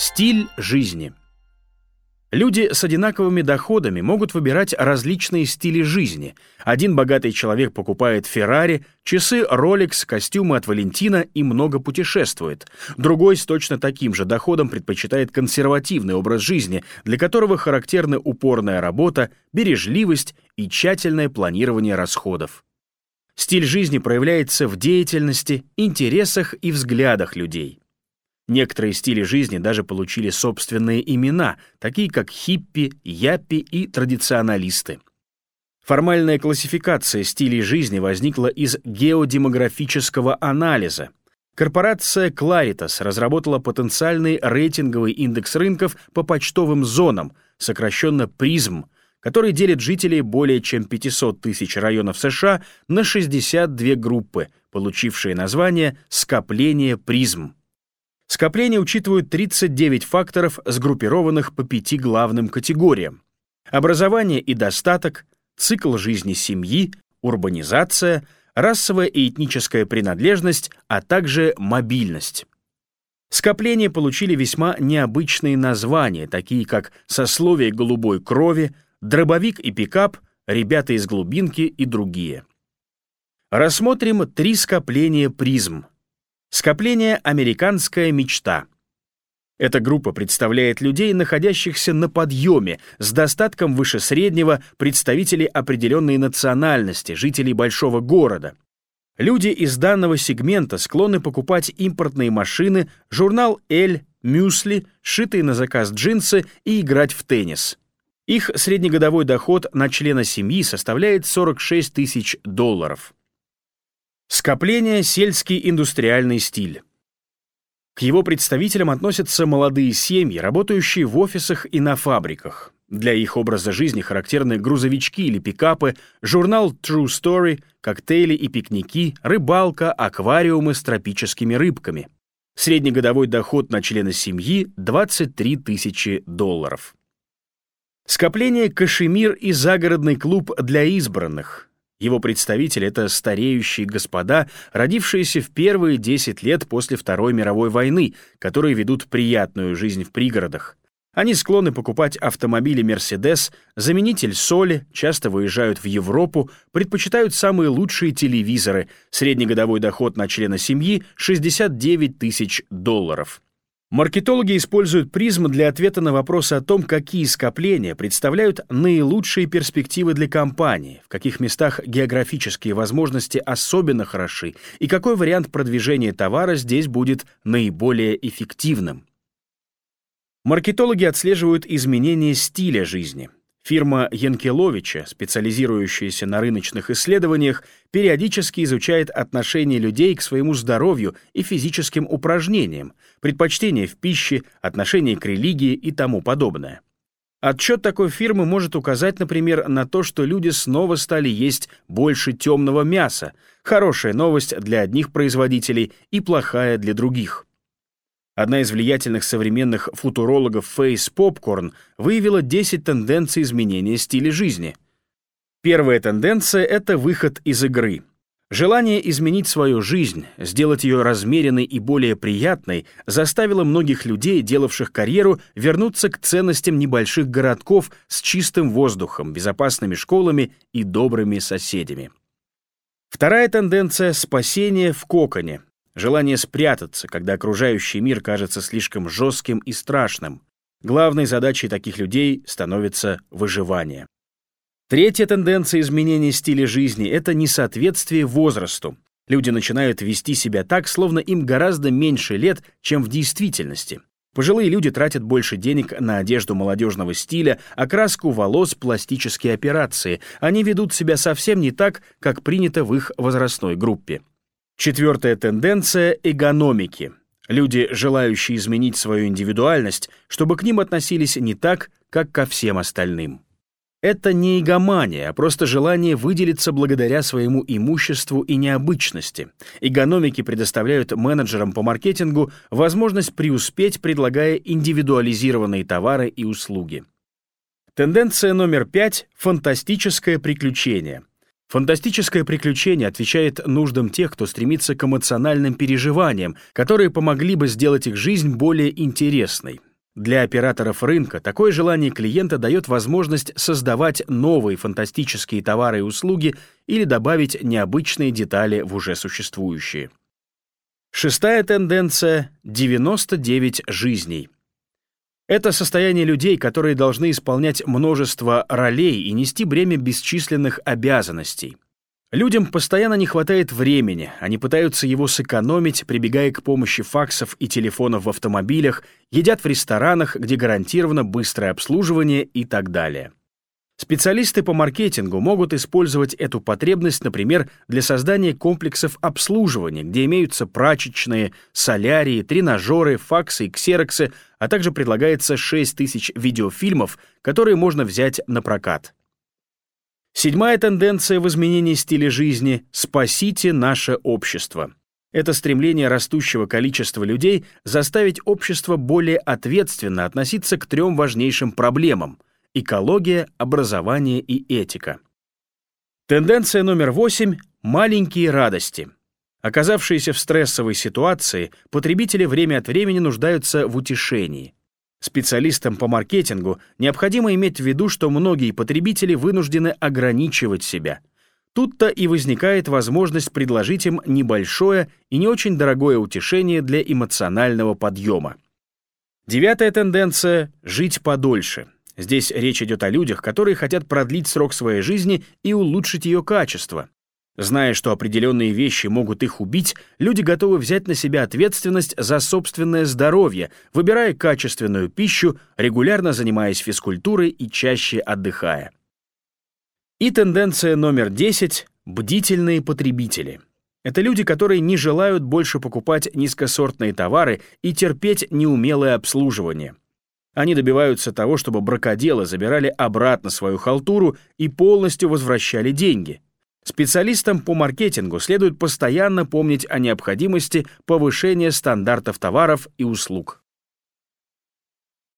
Стиль жизни. Люди с одинаковыми доходами могут выбирать различные стили жизни. Один богатый человек покупает Феррари, часы Rolex, костюмы от Валентина и много путешествует. Другой с точно таким же доходом предпочитает консервативный образ жизни, для которого характерны упорная работа, бережливость и тщательное планирование расходов. Стиль жизни проявляется в деятельности, интересах и взглядах людей. Некоторые стили жизни даже получили собственные имена, такие как хиппи, яппи и традиционалисты. Формальная классификация стилей жизни возникла из геодемографического анализа. Корпорация Claritas разработала потенциальный рейтинговый индекс рынков по почтовым зонам, сокращенно призм, который делит жителей более чем 500 тысяч районов США на 62 группы, получившие название «скопление призм». Скопления учитывают 39 факторов, сгруппированных по пяти главным категориям. Образование и достаток, цикл жизни семьи, урбанизация, расовая и этническая принадлежность, а также мобильность. Скопления получили весьма необычные названия, такие как «сословие голубой крови», «дробовик и пикап», «ребята из глубинки» и другие. Рассмотрим три скопления призм — Скопление «Американская мечта». Эта группа представляет людей, находящихся на подъеме, с достатком выше среднего, представителей определенной национальности, жителей большого города. Люди из данного сегмента склонны покупать импортные машины, журнал «Эль», мюсли, сшитые на заказ джинсы и играть в теннис. Их среднегодовой доход на члена семьи составляет 46 тысяч долларов. Скопление «Сельский индустриальный стиль». К его представителям относятся молодые семьи, работающие в офисах и на фабриках. Для их образа жизни характерны грузовички или пикапы, журнал True Story, коктейли и пикники, рыбалка, аквариумы с тропическими рыбками. Среднегодовой доход на члена семьи — 23 тысячи долларов. Скопление «Кашемир» и загородный клуб для избранных — его представители — это стареющие господа, родившиеся в первые 10 лет после Второй мировой войны, которые ведут приятную жизнь в пригородах. Они склонны покупать автомобили Mercedes, заменитель соли, часто выезжают в Европу, предпочитают самые лучшие телевизоры, среднегодовой доход на члена семьи — 69 тысяч долларов. Маркетологи используют призму для ответа на вопрос о том, какие скопления представляют наилучшие перспективы для компании, в каких местах географические возможности особенно хороши и какой вариант продвижения товара здесь будет наиболее эффективным. Маркетологи отслеживают изменения стиля жизни — Фирма Янкеловича, специализирующаяся на рыночных исследованиях, периодически изучает отношение людей к своему здоровью и физическим упражнениям, предпочтения в пище, отношение к религии и тому подобное. Отчет такой фирмы может указать, например, на то, что люди снова стали есть больше темного мяса, хорошая новость для одних производителей и плохая для других. Одна из влиятельных современных футурологов Фейс Попкорн выявила 10 тенденций изменения стиля жизни. Первая тенденция — это выход из игры. Желание изменить свою жизнь, сделать ее размеренной и более приятной, заставило многих людей, делавших карьеру, вернуться к ценностям небольших городков с чистым воздухом, безопасными школами и добрыми соседями. Вторая тенденция — спасение в коконе — желание спрятаться, когда окружающий мир кажется слишком жестким и страшным. Главной задачей таких людей становится выживание. Третья тенденция изменения стиля жизни — это несоответствие возрасту. Люди начинают вести себя так, словно им гораздо меньше лет, чем в действительности. Пожилые люди тратят больше денег на одежду молодежного стиля, окраску волос, пластические операции. Они ведут себя совсем не так, как принято в их возрастной группе. Четвертая тенденция — экономики. Люди, желающие изменить свою индивидуальность, чтобы к ним относились не так, как ко всем остальным. Это не игомания, а просто желание выделиться благодаря своему имуществу и необычности. Игономики предоставляют менеджерам по маркетингу возможность преуспеть, предлагая индивидуализированные товары и услуги. Тенденция номер пять — фантастическое приключение. Фантастическое приключение отвечает нуждам тех, кто стремится к эмоциональным переживаниям, которые помогли бы сделать их жизнь более интересной. Для операторов рынка такое желание клиента дает возможность создавать новые фантастические товары и услуги или добавить необычные детали в уже существующие. Шестая тенденция — 99 жизней. Это состояние людей, которые должны исполнять множество ролей и нести бремя бесчисленных обязанностей. Людям постоянно не хватает времени, они пытаются его сэкономить, прибегая к помощи факсов и телефонов в автомобилях, едят в ресторанах, где гарантировано быстрое обслуживание и так далее. Специалисты по маркетингу могут использовать эту потребность, например, для создания комплексов обслуживания, где имеются прачечные, солярии, тренажеры, факсы и ксероксы, а также предлагается 6 тысяч видеофильмов, которые можно взять на прокат. Седьмая тенденция в изменении стиля жизни — «спасите наше общество». Это стремление растущего количества людей заставить общество более ответственно относиться к трем важнейшим проблемам — экология, образование и этика. Тенденция номер восемь — маленькие радости. Оказавшиеся в стрессовой ситуации, потребители время от времени нуждаются в утешении. Специалистам по маркетингу необходимо иметь в виду, что многие потребители вынуждены ограничивать себя. Тут-то и возникает возможность предложить им небольшое и не очень дорогое утешение для эмоционального подъема. Девятая тенденция — жить подольше — Здесь речь идет о людях, которые хотят продлить срок своей жизни и улучшить ее качество. Зная, что определенные вещи могут их убить, люди готовы взять на себя ответственность за собственное здоровье, выбирая качественную пищу, регулярно занимаясь физкультурой и чаще отдыхая. И тенденция номер 10 — бдительные потребители. Это люди, которые не желают больше покупать низкосортные товары и терпеть неумелое обслуживание. Они добиваются того, чтобы бракоделы забирали обратно свою халтуру и полностью возвращали деньги. Специалистам по маркетингу следует постоянно помнить о необходимости повышения стандартов товаров и услуг.